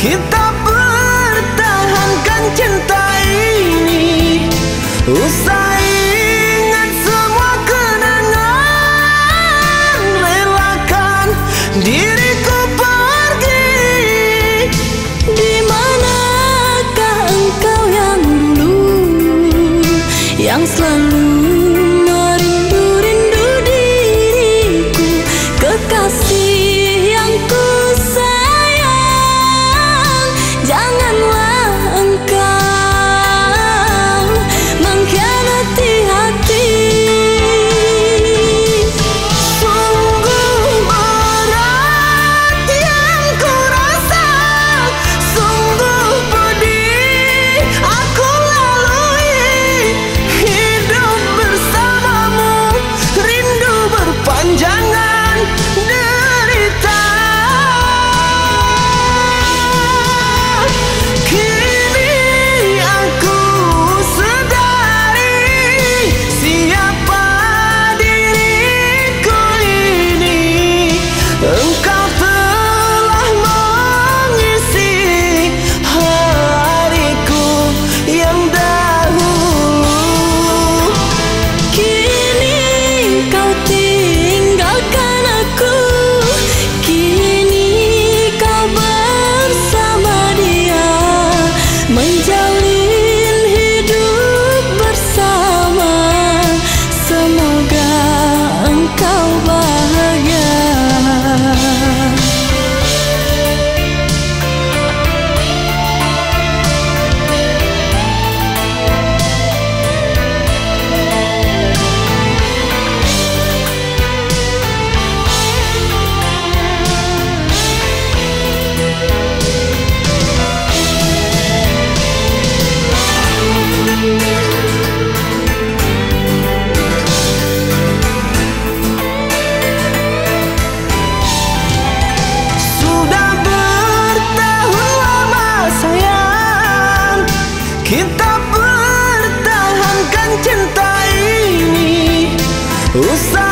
Kita pertahankan cinta ini. Usai ingat semua kenangan Relakan diriku pergi. Di manakah engkau yang dulu Yang selalu O